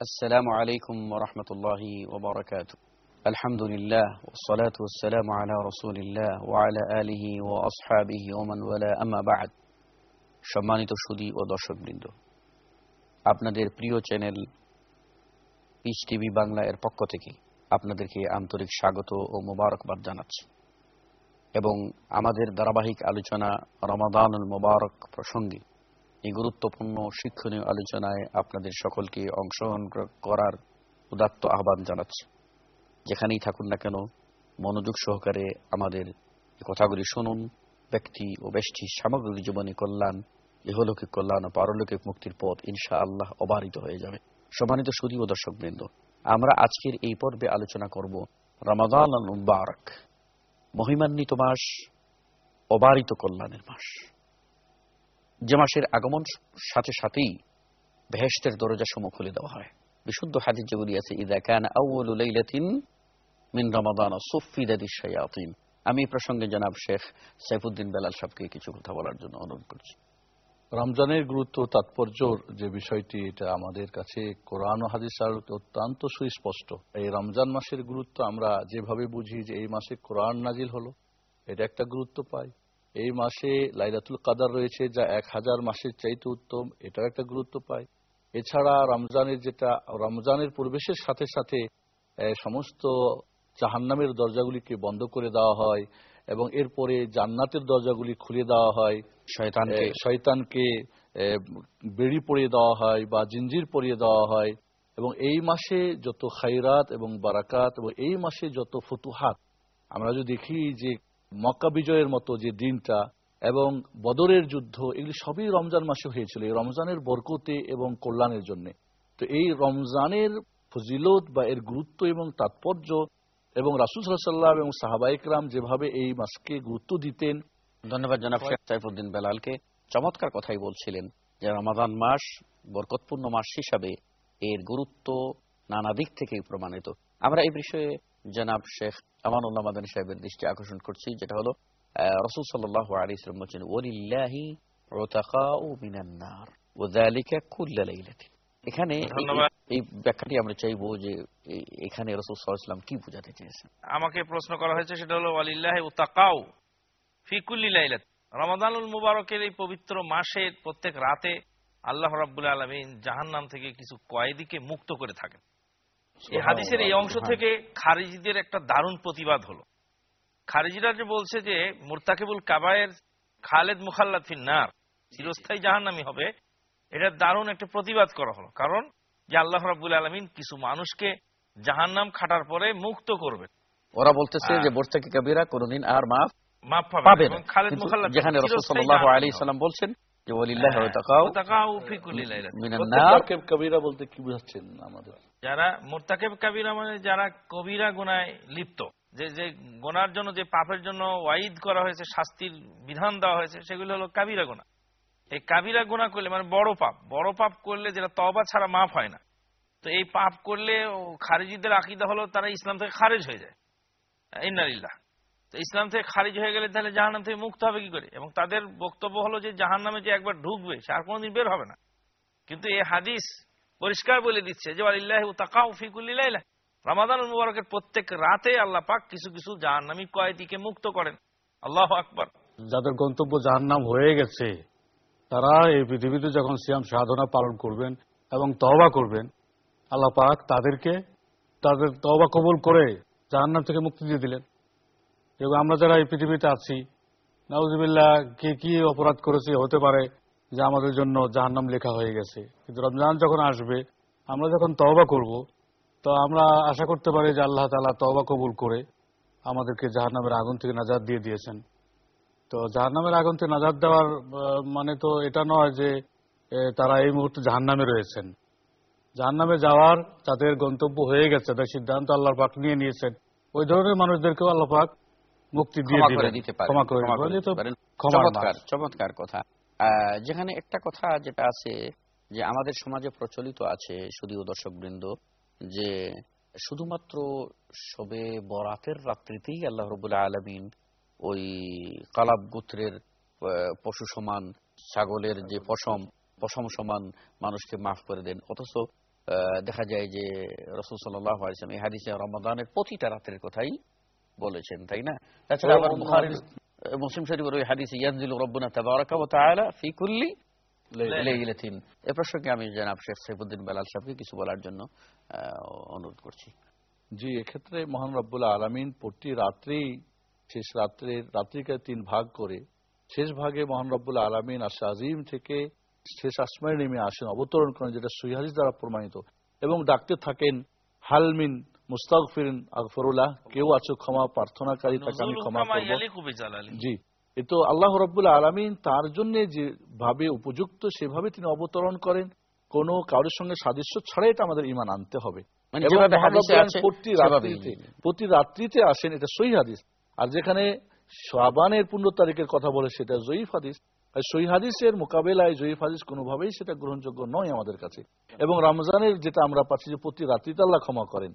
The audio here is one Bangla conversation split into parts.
السلام عليكم ورحمة الله وبركاته الحمد لله والصلاة والسلام على رسول الله وعلى آله وأصحابه ومن ولا أما بعد সম্মানিত সুদী ও দর্শকবৃন্দ আপনাদের প্রিয় চ্যানেল পিস টিভি বাংলা এর পক্ষ থেকে আপনাদেরকে আন্তরিক স্বাগত ও মোবারকবাদ জানাচ্ছি এবং আমাদের ধারাবাহিক আলোচনা রমাদানুল মোবারক প্রসঙ্গে এই গুরুত্বপূর্ণ শিক্ষণীয় আলোচনায় আপনাদের সকলকে অংশগ্রহণ করার উদাত্ত আহ্বান জানাচ্ছি। যেখানেই থাকুন না কেন, মনোযোগ সহকারে আমাদের কথাগুলি শুনুন। ব্যক্তি ও ব্যষ্টি সামগ্রিক জীবনে কল্যাণ ইহলৌকিক কল্যাণ ও পারলৌকিক মুক্তির পথ ইনশা আল্লাহ অবারিত হয়ে যাবে। সম্মানিত সুদী ও দর্শকবৃন্দ, আমরা আজকের এই পর্বে আলোচনা করব রমাদান মহিমান্বিত মাস, অবারিত কল্যাণের মাস। যে মাসের আগমন সাথে সাথেই বেহেস্তের দরজা সমূহ খুলে দেওয়া হয়। বিশুদ্ধ হাদিস যেগুলি আছে, ইদা কান মিন রমাদান সুফিদাদি আমি প্রসঙ্গে জনাব শেখ সাইফুদ্দিন বেলাল সাহেবকে কিছু কথা বলার জন্য অনুরোধ করছি। রমজানের গুরুত্ব তাৎপর্যর যে বিষয়টি, এটা আমাদের কাছে কোরআন ও হাদিস আলোকে অত্যন্ত সুস্পষ্ট। এই রমজান মাসের গুরুত্ব আমরা যেভাবে বুঝি যে এই মাসে কোরআন নাজিল হলো, এটা একটা গুরুত্ব পাই এই মাসে লাইলাতুল কাদার রয়েছে যা এক হাজার মাসের চাইতে উত্তম। এটাও একটা গুরুত্ব পায়। এছাড়া রমজানের যেটা রমজানের প্রবেশের সাথে সাথে সমস্ত জাহান্নামের দরজাগুলিকে বন্ধ করে দেওয়া হয় এবং এরপরে জান্নাতের দরজাগুলি খুলে দেওয়া হয়। শয়তানকে। এ, শয়তানকে বেড়ি পরিয়ে দেওয়া হয় বা জিঞ্জির পরিয়ে দেওয়া হয়। এবং এই মাসে যত খাইরাত এবং বারাকাত এবং এই মাসে যত ফতুহাত আমরা যদি দেখি যে মক্কা বিজয়ের মতো যে দিনটা এবং বদরের যুদ্ধ, এগুলি সবই রমজান মাসে হয়েছিল, এই রমজানের বরকতে এবং কল্যাণের জন্য। তো এই রমজানের ফজিলত বা এর গুরুত্ব এবং তাৎপর্য এবং রাসুল সাল্লাহ এবং সাহাবাইকরাম যেভাবে এই মাসকে গুরুত্ব দিতেন। ধন্যবাদ জনাব শেখ সাইফুদ্দিন বেলালকে। চমৎকার কথাই বলছিলেন যে রমাদান মাস বরকতপূর্ণ মাস হিসাবে এর গুরুত্ব নানা দিক থেকেই প্রমাণিত। আমরা এই বিষয়ে জনাব শেখ আমানুল্লাহ মাদানী সাহেবের দৃষ্টি আকর্ষণ করছি যেটা হলো রসুল সাল্লাহ আলী ইসলাম বলছেন ওলিল্লাহি এখানে এই- ব্যাখ্যাটি আমরা চাইব যে এখানে রসুল ওয়াসাল্লাম কি বোঝাতে চেয়েছেন। আমাকে প্রশ্ন করা হয়েছে সেটা হলো ওয়ালিল্লাহ উতাকাও ফিকুল্লি লাইলাত রমাদানুল মুবারকের এই পবিত্র মাসের প্রত্যেক রাতে আল্লাহ রাব্বুল আলমিন জাহান্নাম থেকে কিছু কয়েদিকে মুক্ত করে থাকেন। এই হাদিসের এই অংশ থেকে খারিজিদের একটা দারুণ প্রতিবাদ হলো। খারিজিরা যে বলছে যে মুরতাকিবুল কাবায়ের খালেদ মুখাল্লাদ ফিন্নার চিরস্থায়ী জাহান্নামি হবে এটা দারুণ একটা প্রতিবাদ করা হলো। কারণ যে আল্লাহ রাব্বুল আলমিন কিছু মানুষকে জাহান্নাম খাটার পরে মুক্ত করবে ওরা বলতেছে হ্যাঁ। যে বোরতাকি কাবিরা কোনদিন আর মাফ মাফ পাবে খালেদ মুখাল্লাদ যেখানে রসুল সাল্লাহ আলী সাল্লাম বলছেন যে ওলিল্লাহ হ্যাঁ, ওয়াতাকাউ ওয়াতাকাউ ফি কুল্লি লাইলাত। মিনান প্রত্যেক নার। বাক্যে কবিরা বলতে কি বুঝাচ্ছেন আমাদের? যারা মোর্তাকেব কাবিরা মানে যারা কবিরা গুনায় লিপ্ত, যে যে গোনার জন্য, যে পাপের জন্য ওয়াইদ করা হয়েছে, শাস্তির বিধান দেওয়া হয়েছে, সেগুলো হলো কাবিরা গুণা। এই কাবিরা গুণা করলে মানে বড় পাপ বড় পাপ করলে যেটা তবা ছাড়া মাফ হয় না। তো এই পাপ করলে খারিজিদের আকিদা হলো, তারা ইসলাম থেকে খারিজ হয়ে যায়। ইন্নালিল্লাহ। তো ইসলাম থেকে খারিজ হয়ে গেলে তাহলে জাহান্নাম থেকে মুক্ত হবে কি করে? এবং তাদের বক্তব্য হলো যে, জাহান্নামে যে একবার ঢুকবে, সে আর কোনোদিন বের হবে না। কিন্তু এই হাদিস পরিষ্কার বলে দিচ্ছে যে আলিল্লাহ রমাদান মুবারকের প্রত্যেক রাতে আল্লাহ পাক কিছু কিছু জাহান্নামী কয়েদিকে মুক্ত করেন। আল্লাহ আকবার। যাদের গন্তব্য জাহান্নাম হয়ে গেছে, তারা এই পৃথিবীতে যখন সিয়াম সাধনা পালন করবেন এবং তওবা করবেন, আল্লাহ পাক তাদেরকে, তাদের তওবা কবুল করে জাহান্নাম থেকে মুক্তি দিয়ে দিলেন। এবং আমরা যারা এই পৃথিবীতে আছি, নাউজুবিল্লাহ, কে কি অপরাধ করেছি হতে পারে যে আমাদের জন্য জাহান্নাম লেখা হয়ে গেছে। কিন্তু রমজান যখন আসবে আমরা যখন তওবা করব তো আমরা আশা করতে পারি যে আল্লাহ তালা তওবা কবুল করে আমাদেরকে জাহান্নামের আগুন থেকে নাজাদ দিয়ে দিয়েছেন। তো জাহান্নামের আগুন থেকে নাজাদ দেওয়ার মানে তো এটা নয় যে তারা এই মুহূর্তে জাহান্নামে রয়েছেন। জাহান্নামে যাওয়ার তাদের গন্তব্য হয়ে গেছে তাদের সিদ্ধান্ত আল্লাহ পাক নিয়ে নিয়েছেন। ওই ধরনের মানুষদেরকেও আল্লাহ পাক মুক্তি দিয়ে ক্ষমা করে দিতে পারেন ক্ষমা করে। দিতে পারেন। চমৎকার চমৎকার কথা। যেখানে একটা কথা যেটা আছে যে আমাদের সমাজে প্রচলিত আছে শুধু দর্শক বৃন্দ যে শুধুমাত্র সবে বরাতের রাত্রিতেই আল্লাহ রবুল্লাহ আলমিন ওই কালাব গোত্রের পশু সমান ছাগলের যে পশম পশম সমান মানুষকে মাফ করে দেন। অথচ দেখা যায় যে রসুল সাল্লাহ আলিয়াম এই হাদিসে রমাদানের প্রতিটা রাতের কথাই বলেছেন তাই না? তাছাড়া আবার মুসলিম শরীফের ওই হাদিসে ইয়ানজিলু রব্বুনা তাবারাকা ওয়া তাআলা ফি কুল্লি লাইলাতিন এ প্রসঙ্গে আমি জানাব শেখ সাইফুদ্দিন বেলাল সাহেবকে কিছু বলার জন্য অনুরোধ করছি। জি এক্ষেত্রে মহান রব্বুল্লাহ আলমিন প্রতি রাত্রেই শেষ রাত্রের রাত্রিকে তিন ভাগ করে শেষ ভাগে মহান রব্বুল্লাহ আলমিন আশা আজিম থেকে শেষ আসমায় নেমে আসেন অবতরণ করেন যেটা সহিহাদিস দ্বারা প্রমাণিত। এবং ডাকতে থাকেন হালমিন মুস্তাগফিরিন আগফরুল্লাহ কেউ আছো ক্ষমা প্রার্থনাকারী তাকে আমি ক্ষমা করব। জি এ তো আল্লাহ রব্বুল আলমিন তার জন্য যে ভাবে উপযুক্ত সেভাবে তিনি অবতরণ করেন। কোনো কারোর সঙ্গে সাদৃশ্য ছাড়াই এটা আমাদের ইমান আনতে হবে। মানে প্রতি রাত্রিতে প্রতি রাত্রিতে আসেন এটা সহি হাদিস। আর যেখানে শাবানের পনেরো তারিখের কথা বলে সেটা জয়ীফ হাদিস। আর সহি হাদিসের মোকাবেলায় জয়ীফ হাদিস কোনোভাবেই সেটা গ্রহণযোগ্য নয় আমাদের কাছে। এবং রমজানের যেটা আমরা পাচ্ছি যে প্রতি রাত্রিতে আল্লাহ ক্ষমা করেন।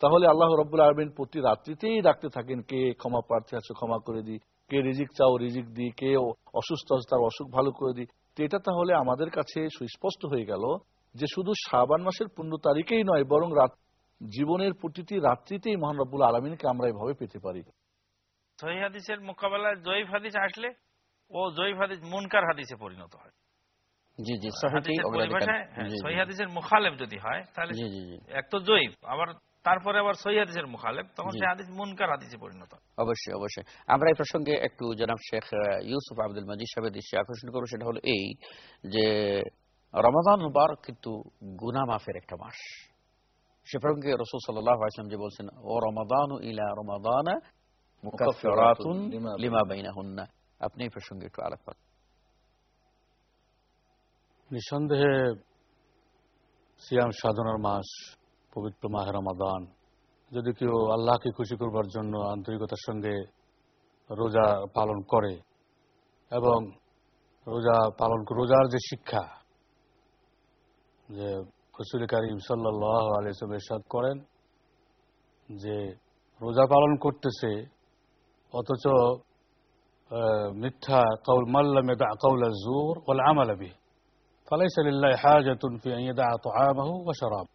তাহলে আল্লাহ রব্বুল আলমিন প্রতি রাত্রিতেই ডাকতে থাকেন কে ক্ষমা প্রার্থী আছে ক্ষমা করে দিই কে রিজিক চাও রিজিক দিই কে অসুস্থ আছে তার অসুখ ভালো করে দিই। তো এটা তাহলে আমাদের কাছে সুস্পষ্ট হয়ে গেল যে শুধু শাবান মাসের পনেরো তারিখেই নয় বরং রাত জীবনের প্রতিটি রাত্রিতেই মহান রব্বুল আলমিনকে আমরা এভাবে পেতে পারি। সহি হাদিসের মোকাবেলায় জয়ীফ হাদিস আসলে ও জয়ীফ হাদিস মুনকার হাদিসে পরিণত হয়। জি জি হ্যাঁ, জি, সহি হাদিসের মুখালেফ যদি হয় তাহলে জি জি জি। এক তো জয়ীফ আবার তারপরে আবার সহি হাদিসের মুখালেফ তখন সে হাদিস মুনকার হাদিসে পরিণত। অবশ্যই অবশ্যই। আমরা এই প্রসঙ্গে একটু জনাব শেখ ইউসুফ আব্দুল মজিদ সাহেবের দৃষ্টি আকর্ষণ করব। সেটা হলো এই যে রমাদান মুবারক কিন্তু গুনা মাফের একটা মাস। সে প্রসঙ্গে রসুল সাল্লাহ আসলাম যে বলছেন ও রমাদান ইলা রমাদান মুকাফিরাতুন লিমা লিমা বাইনাহুন্না। আপনি এই প্রসঙ্গে একটু আলোকপাত নিঃসন্দেহে সিয়াম সাধনার মাস পবিত্র মাহের রমাদান। যদি কেউ আল্লাহকে খুশি করবার জন্য আন্তরিকতার সঙ্গে রোজা পালন করে এবং রোজা পালন, রোজার যে শিক্ষা যে ফসুল কারিম সাল্লাহ আলিয়াম এরশাদ করেন, যে রোজা পালন করতেছে, অথচ মিথ্যা কৌল মাল্লামে দা কাউলা জোর ওলা আমালাবি ফালাইসাল্লাহ হাজাতুন ফি আইয়ে দা বা সরাব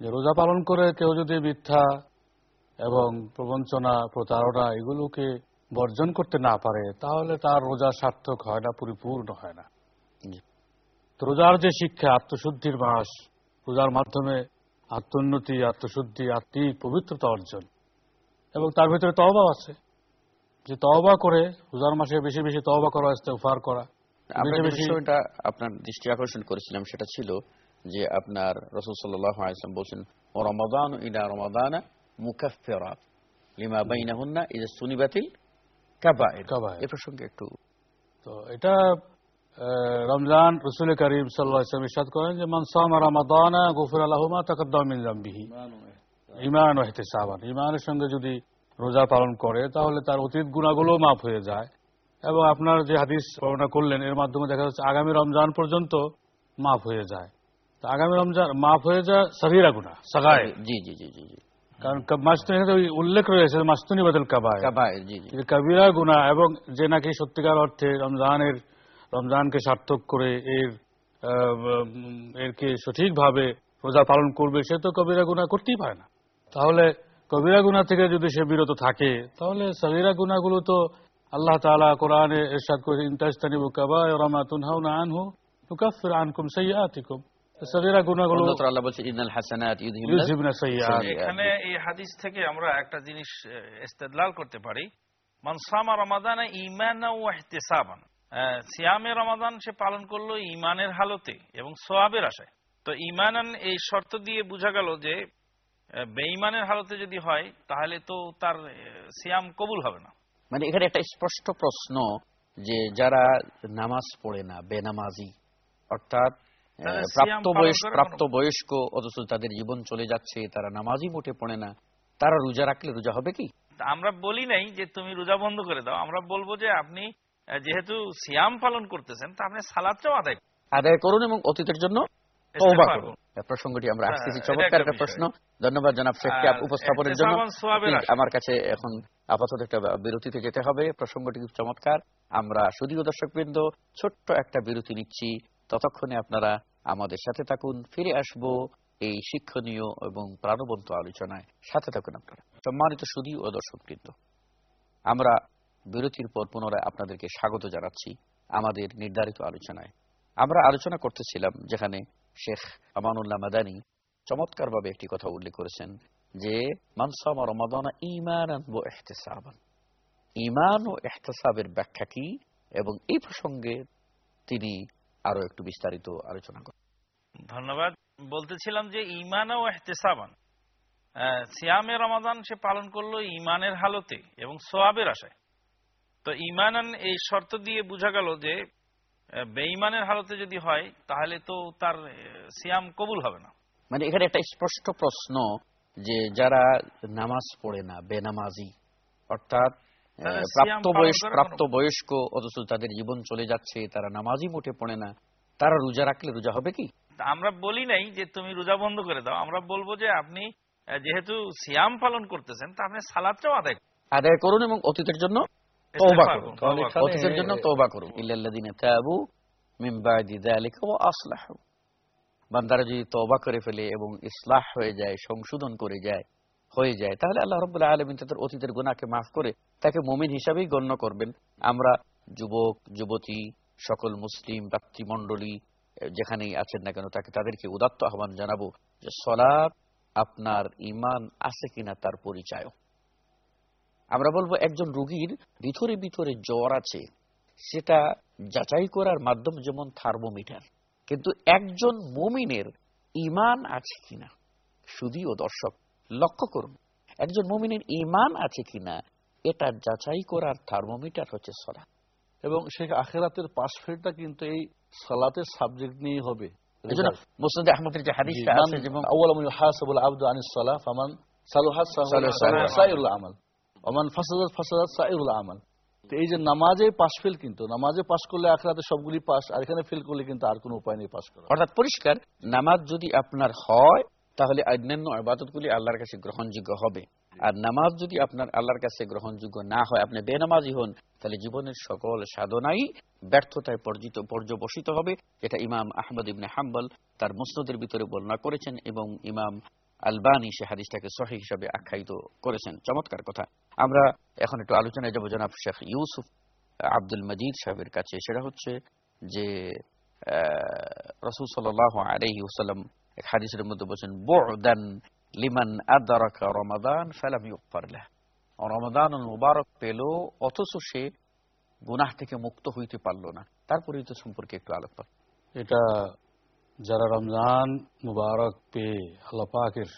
যে রোজা পালন করে কেউ যদি মিথ্যা এবং প্রবঞ্চনা প্রতারণা এগুলোকে বর্জন করতে না পারে তাহলে তার রোজা সার্থক হয় না পরিপূর্ণ হয় না। রোজার যে শিক্ষা আত্মশুদ্ধির মাস রোজার মাধ্যমে আত্মোন্নতি আত্মশুদ্ধি আত্মিক পবিত্রতা অর্জন এবং তার ভিতরে তওবা আছে। যে তওবা করে রোজার মাসে বেশি বেশি তওবা করা ইস্তেগফার করা আমরা যে বিষয়টা আপনার দৃষ্টি আকর্ষণ করেছিলাম সেটা ছিল যে আপনার রসুল সাল্লাহ আলাইসলাম বলছেন ও রমাদান ইলা রমাদান মুকাফেরাত লিমা বাইনাহুন্না ইজা সুনিবাতিল কাবায়ের। কাবায়ের। এ প্রসঙ্গে একটু তো এটা রমজান রসুল করিম সাল্লাহ ইসলাম ইসাদ করেন যে মান সামা রমাদানা গফির আল্লাহমা তাকদ্দাম মিন ইমান ও ইমানের সঙ্গে যদি রোজা পালন করে তাহলে তার অতীত গুণাগুলো মাফ হয়ে যায়। এবং আপনার যে হাদিস বর্ণনা করলেন এর মাধ্যমে দেখা যাচ্ছে আগামী রমজান পর্যন্ত মাফ হয়ে যায়। তো আগামী রমজান মাফ হয়ে যায় সগিরা গুণা সাগায় জি জি জি জি কারণ মাস্তুনি উল্লেখ রয়েছে মাস্তুনি বদল কাবায় কাবায়ের জি জি। যে গুণা এবং যে নাকি সত্যিকার অর্থে রমজানের রমজানকে সার্থক করে এর এরকে সঠিকভাবে রোজা পালন করবে সে তো কবিরা গুণা করতেই পারে না। তাহলে কবিরা গুণা থেকে যদি সে বিরত থাকে তাহলে সবিরা গুণাগুলো তো আল্লাহ তাআলা কোরআনে এরশাদ করে ইনতাস্তানি বুকাবা রামাতুন হাউনা আনহু নুকাফির আনকুম সাইয়াতিকুম সবিরা গুণাগুলো অন্যত্র আল্লাহ বলছে ইদনাল হাসানাত ইউযহিবনা ইউজিবনা এখানে এই হাদিস থেকে আমরা একটা জিনিস ইস্তেদলাল করতে পারি। মানসামা রমাদানে ইমান ও ইহতিসাবান। সিয়ামে রমাদান সে পালন করল ইমানের হালতে এবং সোয়াবের আশায়। তো ইমানান এই শর্ত দিয়ে বোঝা গেল যে বেঈমানের হালতে যদি হয় তাহলে তো তার সিয়াম কবুল হবে না। মানে এখানে একটা স্পষ্ট প্রশ্ন যে যারা নামাজ পড়ে না বেনামাজি অর্থাৎ আহ, তাদের সিয়াম প্রাপ্ত পালন বয়স করার প্রাপ্ত কোনো- বয়স্ক অথচ তাদের জীবন চলে যাচ্ছে তারা নামাজই মোটে পড়ে না। তারা রোজা রাখলে রোজা হবে কি? আমরা বলি নাই যে তুমি রোজা বন্ধ করে দাও আমরা বলব যে আপনি যেহেতু সিয়াম পালন করতেছেন তা আপনি সালাদটাও আদায় আদায় করুন এবং অতীতের জন্য প্রসঙ্গটি আমরা হ্যাঁ, আসতেছি। চমৎকার একটা প্রশ্ন। ধন্যবাদ জনাব শেখকে উপস্থাপনের জন্য। আমার কাছে এখন আপাতত একটা বিরতিতে যেতে হবে। প্রসঙ্গটি খুব চমৎকার। আমরা শুধুও দর্শক বৃন্দ ছোট্ট একটা বিরতি নিচ্ছি। ততক্ষণে আপনারা আমাদের সাথে থাকুন। ফিরে আসব এই শিক্ষণীয় এবং প্রাণবন্ত আলোচনায়। সাথে থাকুন আপনারা। সম্মানিত সুদী ও দর্শকবৃন্দ, আমরা বিরতির পর পুনরায় আপনাদেরকে স্বাগত জানাচ্ছি আমাদের নির্ধারিত আলোচনায়। আমরা আলোচনা করতেছিলাম যেখানে শেখ আমানুল্লাহ মাদানী চমৎকারভাবে একটি কথা উল্লেখ করেছেন যে মানসামা রমাদানা ইমান ইমান ও এহতেসাবের ব্যাখ্যা কি এবং এই প্রসঙ্গে তিনি আরও একটু বিস্তারিত আলোচনা করেন ধন্যবাদ। বলতেছিলাম যে ইমান ও এহতেসাবান সিয়ামে রমাদান সে পালন করল ইমানের হালতে এবং সোয়াবের আশায়। তো ইমান এই শর্ত দিয়ে বোঝা গেল যে বেঈমানের হালতে যদি হয় তাহলে তো তার সিয়াম কবুল হবে না। মানে এখানে একটা স্পষ্ট প্রশ্ন যে যারা নামাজ পড়ে না বেনামাজি অর্থাৎ আহ, তাদের সিয়াম প্রাপ্ত পালন বয়স করার প্রাপ্ত কোনো- বয়স্ক অথচ তাদের জীবন চলে যাচ্ছে তারা নামাজই মোটে পড়ে না। তারা রোজা রাখলে রোজা হবে কি? আমরা বলি নাই যে তুমি রোজা বন্ধ করে দাও আমরা বলব যে আপনি যেহেতু সিয়াম পালন করতেছেন তা আপনি সালাদটাও আদায় আদায় করুন এবং অতীতের জন্য তওবা করুন তওবা করুন। অতীতের জন্য তওবা করুন। ইল্লাল্লাযিনা তাবু মিন বাদি যালিকা ওয়া আসলাহু। বান্দারা যদি তওবা করে ফেলে এবং ইসলাহ হয়ে যায় সংশোধন করে যায় হয়ে যায়। তাহলে আল্লাহ রাব্বুল আলামিন তাদের অতীতের গুনাহকে মাফ করে তাকে মুমিন হিসাবেই গণ্য করবেন। আমরা যুবক, যুবতী, সকল মুসলিম ব্যক্তিমণ্ডলী যেখানেই আছেন না কেন, তাকে তাদেরকে উদাত্ত আহ্বান জানাব যে সলাপ আপনার ইমান আছে কিনা তার পরিচয়। আমরা বলব একজন রুগীর ভিতরে ভিতরে জ্বর আছে, সেটা যাচাই করার মাধ্যম যেমন থার্মোমিটার, কিন্তু একজন মুমিনের ইমান আছে কিনা শুধুও দর্শক। লক্ষ্য করুন একজন মুমিনের ইমান আছে কিনা এটা যাচাই করার থার্মোমিটার হচ্ছে সলা এবং সেই আখেরাতের পাশ ফেরটা কিন্তু এই সালাতের সাবজেক্ট নিয়ে হবে। এই যে নামাজে পাশ ফেল কিন্তু নামাজে পাশ করলে আখরাতে সবগুলি পাস আর এখানে ফেল করলে কিন্তু আর কোনো উপায় নেই পাস করা অর্থাৎ পরিষ্কার নামাজ যদি আপনার হয় তাহলে অন্যান্য আবাদতগুলি আল্লাহর কাছে গ্রহণযোগ্য হবে। আর নামাজ যদি আপনার আল্লাহর কাছে গ্রহণযোগ্য না হয়, আপনি বেনামাজি হন, তাহলে জীবনের সকল সাধনাই ব্যর্থতায় পর্যিত পর্যবসিত হবে, যেটা ইমাম আহমদ ইবনে হাম্বল তার মুসনদের ভিতরে বর্ণনা করেছেন এবং ইমাম আলবানি সে হাদিসটাকে সহি হিসাবে আখ্যায়িত করেছেন। চমৎকার কথা। আমরা এখন একটু আলোচনায় যাব জনাব শেখ ইউসুফ আব্দুল মজিদ সাহেবের কাছে। সেটা হচ্ছে যে রসুল সাল আলহি ওসাল্লাম এক হাদিসের মধ্যে বলছেন বুদান লিমান আদারাকা রমাদান ফালাম ইউগফার লাহ। রমাদান মুবারক পেল অথচ সে গুনাহ থেকে মুক্ত হইতে পারল না। তারপরে তো সম্পর্কে একটু আলোকপাত এটা যারা রমজান মুবারক পেয়ে আল্লাহ পাকের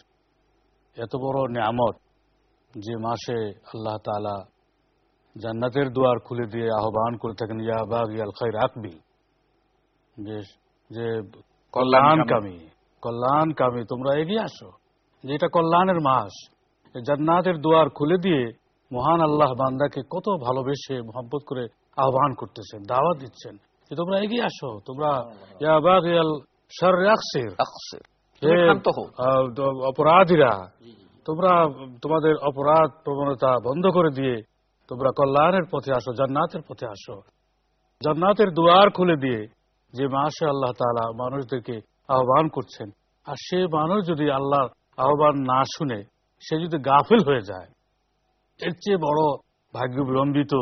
এত বড় নিয়ামত যে মাসে আল্লাহ তালা জান্নাতের দুয়ার খুলে দিয়ে আহ্বান করে থাকেন ইয়া বাগ ইয়াল খাই রাখবি যে যে কল্যাণকামী কল্যাণকামী তোমরা এগিয়ে আসো। যে এটা কল্যাণের মাস জান্নাতের দুয়ার খুলে দিয়ে মহান আল্লাহ বান্দাকে কত ভালোবেসে মোহাম্মত করে আহ্বান করতেছেন দাওয়াত দিচ্ছেন। যে তোমরা এগিয়ে আসো তোমরা অপরাধীরা তোমরা তোমাদের অপরাধ প্রবণতা বন্ধ করে দিয়ে তোমরা কল্যাণের পথে আসো জান্নাতের পথে আসো। জান্নাতের দুয়ার খুলে দিয়ে যে মাসে আল্লাহ তাআলা মানুষদেরকে আহ্বান করছেন। আর সে মানুষ যদি আল্লাহর আহ্বান না শুনে সে যদি গাফিল হয়ে যায় এর চেয়ে বড় ভাগ্য বিলম্বিত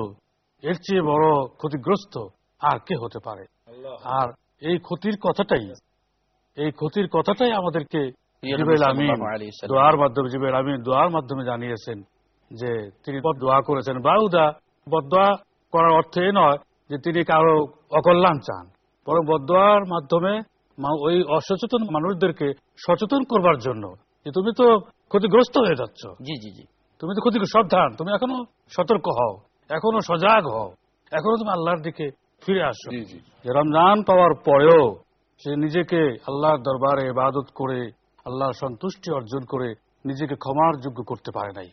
এর চেয়ে বড় ক্ষতিগ্রস্ত আর কে হতে পারে? আর এই ক্ষতির কথাটাই এই ক্ষতির কথাটাই আমাদেরকে। দোয়ার মাধ্যমে জিবরাইল আমিন দোয়ার মাধ্যমে জানিয়েছেন যে তিনি দোয়া করেছেন। বাউদা বদোয়া করার অর্থ এ নয় যে তিনি কারও অকল্যাণ চান। বরং বদোয়ার মাধ্যমে ওই অসচেতন মানুষদেরকে সচেতন করবার জন্য যে তুমি তো ক্ষতিগ্রস্ত হয়ে যাচ্ছ। জি জি জি। তুমি তো ক্ষতিগ্রস্ত সাবধান। তুমি এখনও সতর্ক হও। এখনও সজাগ হও। এখনও তুমি আল্লাহর দিকে ফিরে আসো। যে রমজান পাওয়ার পরেও সে নিজেকে আল্লাহর দরবারে ইবাদত করে আল্লাহর সন্তুষ্টি অর্জন করে নিজেকে ক্ষমার যোগ্য করতে পারে নাই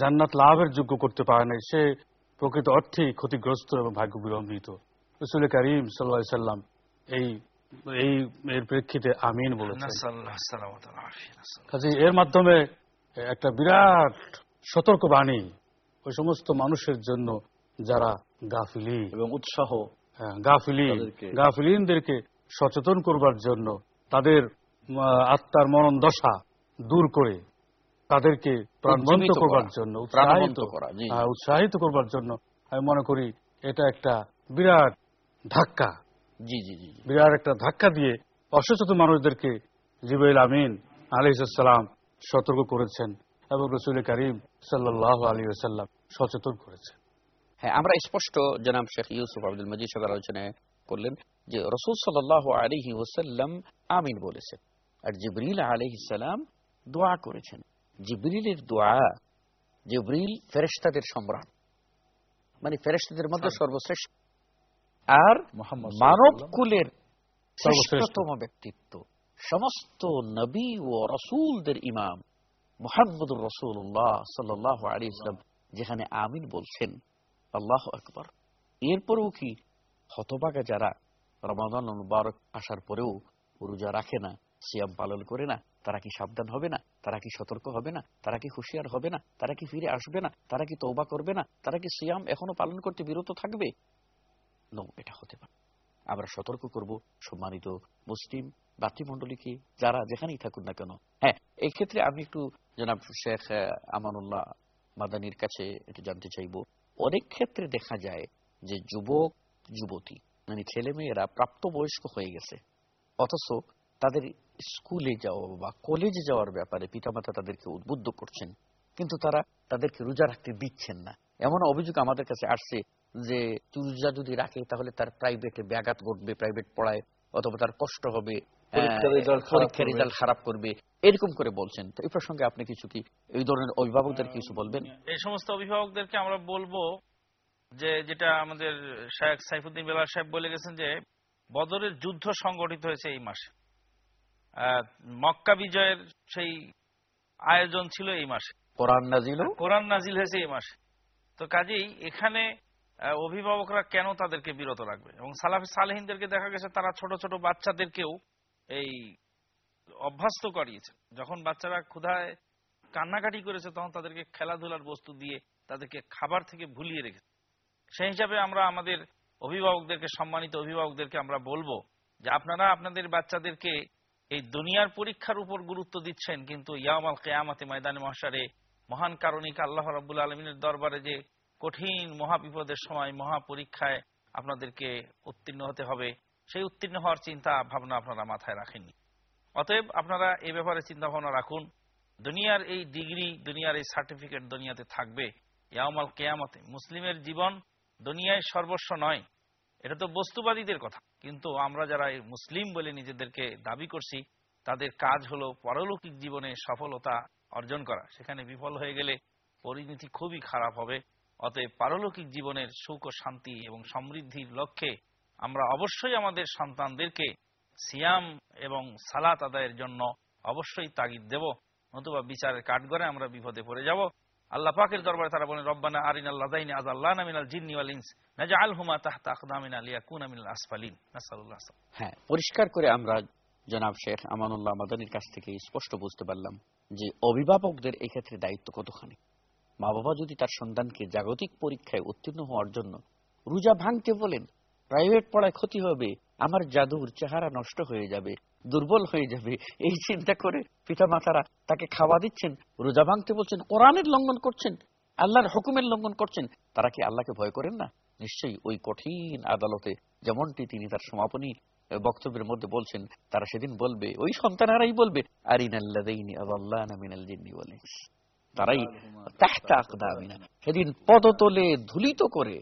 জান্নাত লাভের যোগ্য করতে পারে নাই। সে প্রকৃত অর্থেই ক্ষতিগ্রস্ত এবং ভাগ্য বিলম্বিত রসুল করিম সাল্লাহ সাল্লাম এই এই এর প্রেক্ষিতে আমিন বলেছেন। কাজে এর মাধ্যমে একটা বিরাট সতর্ক বাণী ওই সমস্ত মানুষের জন্য যারা গাফিলি এবং উৎসাহ হ্যাঁ, গাফিলিন তাদেরকে- গাফিলিনদেরকে সচেতন করবার জন্য তাদের আত্মার মনন দশা দূর করে তাদেরকে প্রাণবন্ত করবার জন্য। হ্যাঁ, উৎসাহিত করবার জন্য আমি মনে করি এটা একটা বিরাট ধাক্কা জি জি জি। বিরাট একটা ধাক্কা দিয়ে অসচেতন মানুষদেরকে জিবাইল আমিন আলহিসাল্লাম সতর্ক করেছেন এবং রসুল করিম সাল্লাহ আলী সাল্লাম সচেতন করেছেন। হ্যাঁ আমরা স্পষ্ট জনাব শেখ ইউসুফ আব্দুল মজিদ সাহেব আলোচনা করলেন যে রসুল সাল আলহি ওসাল্লাম আমিন বলেছেন আর জিবরিল আলহি সালাম দোয়া করেছেন। জিবরিলের দোয়া জিবরিল ফেরেশতাদের সম্রাট মানে ফেরেশতাদের মধ্যে সর্বশ্রেষ্ঠ আর মানব কুলের সর্বশ্রেষ্ঠ। শ্রেষ্ঠতম ব্যক্তিত্ব। সমস্ত নবী ও রসুলদের ইমাম মোহাম্মদুর রসুল্লাহ সাল্লাহ আলী ইসলাম যেখানে আমিন বলছেন। আল্লাহ আকবর। এরপরেও কি হতবাগা যারা রমাদান মুবারক আসার পরেও রোজা রাখে না সিয়াম পালন করে না তারা কি সাবধান হবে না? তারা কি সতর্ক হবে না? তারা কি হুঁশিয়ার হবে না? তারা কি ফিরে আসবে না? তারা কি তৌবা করবে না? তারা কি সিয়াম এখনও পালন করতে বিরত থাকবে? নো এটা হতে পারে। আমরা সতর্ক করব, সম্মানিত মুসলিম ভাতৃমণ্ডলীকে যারা যেখানেই থাকুন না কেন। হ্যাঁ এই ক্ষেত্রে আমি একটু জনাব শেখ আমানুল্লাহ মাদানির কাছে একটু জানতে চাইব। অনেক ক্ষেত্রে দেখা যায় যে যুবক, যুবতী মানে ছেলে মেয়েরা প্রাপ্তবয়স্ক হয়ে গেছে। অথচ তাদের স্কুলে যাওয়া বা কলেজে যাওয়ার ব্যাপারে পিতামাতা তাদেরকে উদ্বুদ্ধ করছেন, কিন্তু তারা তাদেরকে রোজা রাখতে দিচ্ছেন না। এমন অভিযোগ আমাদের কাছে আসছে যে রোজা যদি রাখে তাহলে তার প্রাইভেটে ব্যাঘাত ঘটবে প্রাইভেট পড়ায় অথবা তার কষ্ট হবে পরীক্ষার খারাপ করবে। রেজাল্ট খারাপ করবে এরকম করে বলছেন। তো এই প্রসঙ্গে আপনি কিছু কি এই ধরনের অভিভাবকদের কিছু বলবেন? এই সমস্ত অভিভাবকদেরকে আমরা বলব যে যেটা আমাদের শেখ সাইফুদ্দিন বেলাল সাহেব বলে গেছেন যে বদরের যুদ্ধ সংগঠিত হয়েছে এই মাসে। আহ, মক্কা বিজয়ের সেই আয়োজন ছিল এই মাসে। কোরআন নাজিল? কোরআন নাজিল হয়েছে এই মাসে। তো কাজেই এখানে অভিভাবকরা কেন তাদেরকে বিরত রাখবে? এবং সালাফি সালেহিনদেরকে দেখা গেছে তারা ছোট ছোট বাচ্চাদেরকেও এই অভ্যস্ত করিয়েছে। যখন বাচ্চারা ক্ষুধায় কান্নাকাটি করেছে, তখন তাদেরকে খেলাধুলার বস্তু দিয়ে তাদেরকে খাবার থেকে ভুলিয়ে রেখেছে সেই হিসাবে আমরা আমাদের অভিভাবকদেরকে, সম্মানিত অভিভাবকদেরকে আমরা বলব যে আপনারা আপনাদের বাচ্চাদেরকে এই দুনিয়ার পরীক্ষার উপর গুরুত্ব দিচ্ছেন, কিন্তু ইয়ামাল কেয়ামাতে ময়দানে মহাসারে মহান কারণিক আল্লাহ রাবুল আলমিনের দরবারে যে কঠিন মহাবিপদের সময় মহা পরীক্ষায় আপনাদেরকে উত্তীর্ণ হতে হবে। সেই উত্তীর্ণ হওয়ার চিন্তা, ভাবনা আপনারা মাথায় রাখেননি। অতএব আপনারা এই ব্যাপারে চিন্তা ভাবনা রাখুন। দুনিয়ার এই ডিগ্রি, দুনিয়ার এই সার্টিফিকেট দুনিয়াতে থাকবে। ইয়ামাল কেয়ামতে মুসলিমের জীবন দুনিয়ায় সর্বস্ব নয়। এটা তো বস্তুবাদীদের কথা। কিন্তু আমরা যারা মুসলিম বলে নিজেদেরকে দাবি করছি, তাদের কাজ হলো পরলৌকিক জীবনে সফলতা অর্জন করা। সেখানে বিফল হয়ে গেলে পরিণতি খুবই খারাপ হবে। অতএব পারলৌকিক জীবনের সুখ ও শান্তি এবং সমৃদ্ধির লক্ষ্যে আমরা অবশ্যই আমাদের সন্তানদেরকে সিয়াম এবং সালাত আদায়ের জন্য অবশ্যই তাগিদ দেব। নতুবা বিচারের কাঠগড়ে আমরা বিপদে পড়ে যাব। আল্লাহ পাকের দরবারে তারা বলেন, রব্বানা আরিন আল্লাহ দাইনি আজ আল্লাহ নামিনাল জিন্নি ওয়াল ইনস নাজআল হুমা তাহতা আকদামিনা লিয়াকুনা মিনাল আসফালিন। নাসালুল্লাহ হ্যাঁ পরিষ্কার করে আমরা জনাব শেখ আমানুল্লাহ মাদানির কাছ থেকে স্পষ্ট বুঝতে পারলাম যে অভিভাবকদের এক্ষেত্রে ক্ষেত্রে দায়িত্ব কতখানি। মা বাবা যদি তার সন্তানকে জাগতিক পরীক্ষায় উত্তীর্ণ হওয়ার জন্য রোজা ভাঙতে বলেন, প্রাইভেট পড়ায় ক্ষতি হবে, আমার জাদুর চেহারা নষ্ট হয়ে যাবে, দুর্বল হয়ে যাবে, এই চিন্তা করে পিতা মাতারা তাকে খাওয়া দিচ্ছেন, রোজা ভাঙতে বলছেন, কোরআনের লঙ্ঘন করছেন, আল্লাহর হুকুমের লঙ্ঘন করছেন, তারা কি আল্লাহকে ভয় করেন না? নিশ্চয়ই ওই কঠিন আদালতে, যেমনটি তিনি তার সমাপনী বক্তব্যের মধ্যে বলছেন, তারা সেদিন বলবে, ওই সন্তানেরাই বলবে আরিনাল্লাদাইনি আযাল্লানা মিনাল জিন্নি ইনস। তারাই তাহতা আকদামিনা সেদিন পদতলে ধুলিত করে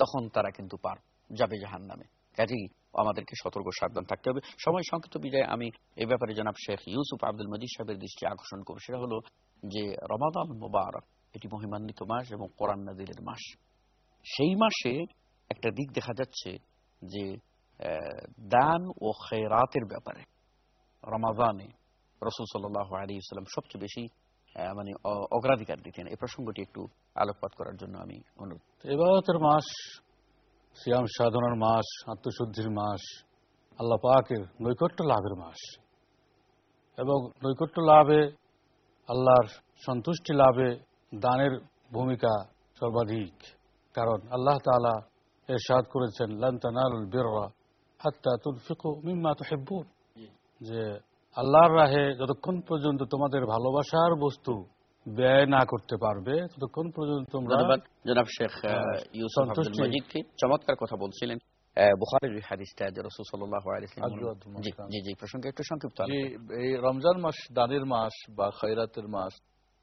তখন তারা কিন্তু পার যাবে জাহান্নামে। কাজেই আমাদেরকে সতর্ক সাবধান থাকতে হবে। সময় সংক্ষিপ্ত বিজয় আমি এই ব্যাপারে জনাব শেখ ইউসুফ আব্দুল মজিদ সাহেবের দৃষ্টি আকর্ষণ করব। সেটা হলো যে রমাদান মুবারক, এটি মহিমান্বিত মাস এবং কোরআন নাজিলের মাস। সেই মাসে একটা দিক দেখা যাচ্ছে যে দান ও খেরাতের ব্যাপারে রমাদানে রসুল সাল্লাহ আলী ইসলাম সবচেয়ে বেশি মানে অগ্রাধিকার দিতেন। এই প্রসঙ্গটি একটু আলোকপাত করার জন্য আমি অনুরোধ। এবাদতের মাস, সিয়াম সাধনার মাস, আত্মশুদ্ধির মাস, আল্লাহ পাকের নৈকট্য লাভের মাস। এবং নৈকট্য লাভে, আল্লাহর সন্তুষ্টি লাভে দানের ভূমিকা সর্বাধিক। কারণ আল্লাহ তাআলা এরশাদ করেছেন, লান তানালুল বিররা হাত্তা তুনফিকু মিম্মা তুহিব্বুন। যে আল্লাহর রাহে যতক্ষণ পর্যন্ত তোমাদের ভালোবাসার বস্তু ব্যয় না করতে পারবে ততক্ষণ পর্যন্ত তোমরা জনাব শেখ হ্যাঁ, ইউসুফ চমৎকার কথা বলছিলেন। হাদিসটা জি জি প্রসঙ্গে একটু সংক্ষিপ্ত এই রমজান মাস দানের মাস বা খয়রাতের মাস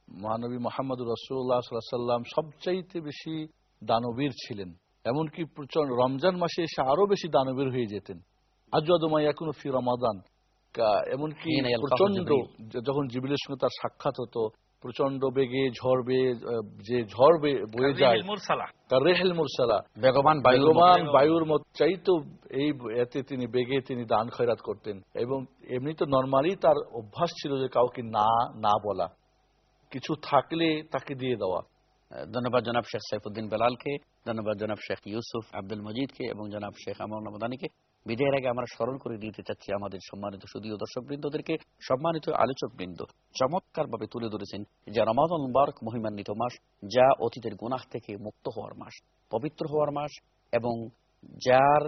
মহানবী মোহাম্মদ রসুল্লাহ সাল্লাম সবচাইতে বেশি দানবীর ছিলেন। এমনকি প্রচণ্ড রমজান মাসে এসে আরও বেশি দানবীর হয়ে যেতেন। আজমাই এখন ফি রমাদান? এমনকি প্রচণ্ড যখন জিবিলের সঙ্গে তার সাক্ষাৎ হতো প্রচণ্ড বেগে ঝড় বেয়ে যে ঝড় বেয়ে বয়ে যায় তার রেহেল মুরসালা বেগবান বায়ুর বেগবান বায়ুর মত চাইতো এই এতে তিনি বেগে তিনি দান খয়রাত করতেন। এবং এমনি তো নর্মালি তার অভ্যাস ছিল যে কাউকে না না বলা কিছু থাকলে তাকে দিয়ে দেওয়া। ধন্যবাদ জনাব শেখ সাইফুদ্দিন বেলালকে ধন্যবাদ জনাব শেখ ইউসুফ আব্দুল মজিদকে এবং জনাব শেখ আমর রমাদানিকে বিদায়ের আগে আমরা স্মরণ করে দিতে চাচ্ছি আমাদের সম্মানিত সুদীয় দর্শক বৃন্দদেরকে সম্মানিত আলোচক বৃন্দ চমৎকার ভাবে তুলে ধরেছেন যা রমাদন মুবারক মহিমান্বিত মাস, যা অতীতের গুনাহ থেকে মুক্ত হওয়ার মাস, পবিত্র হওয়ার মাস এবং যার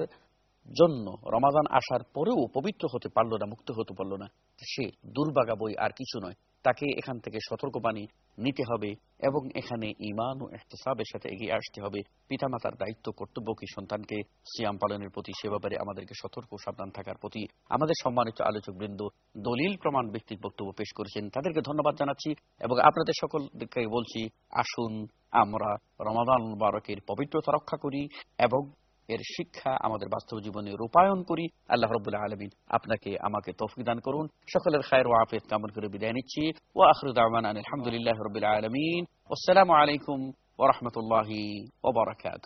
জন্য রমাদান আসার পরেও পবিত্র হতে পারল না, মুক্ত হতে পারল না। সে দুর্বাগা বই আর কিছু নয়। তাকে এখান থেকে সতর্কবাণী নিতে হবে এবং এখানে ইমান ও এহতেসাবের সাথে এগিয়ে আসতে হবে। পিতামাতার দায়িত্ব, কর্তব্য কি সন্তানকে সিয়াম পালনের প্রতি, সে ব্যাপারে আমাদেরকে সতর্ক সাবধান থাকার প্রতি আমাদের সম্মানিত আলোচক বৃন্দ দলিল প্রমাণ ব্যক্তির বক্তব্য পেশ করেছেন। তাদেরকে ধন্যবাদ জানাচ্ছি এবং আপনাদের সকলকে বলছি, আসুন আমরা রমাদান মুবারকের পবিত্রতা রক্ষা করি এবং এর শিক্ষা আমাদের বাস্তব জীবনে রূপায়ণ করি। আল্লাহ রবুল্লাহ আলমিন আপনাকে আমাকে তৌফিক দান করুন। সকলের খায়ের ও আফিয়ত কামন করে বিদায় নিচ্ছি। ও আখরু দাওয়ান আলহামদুলিল্লাহ রবিল আলমিন। আসসালামু আলাইকুম ওরহমতুল্লাহি ওবরাকাত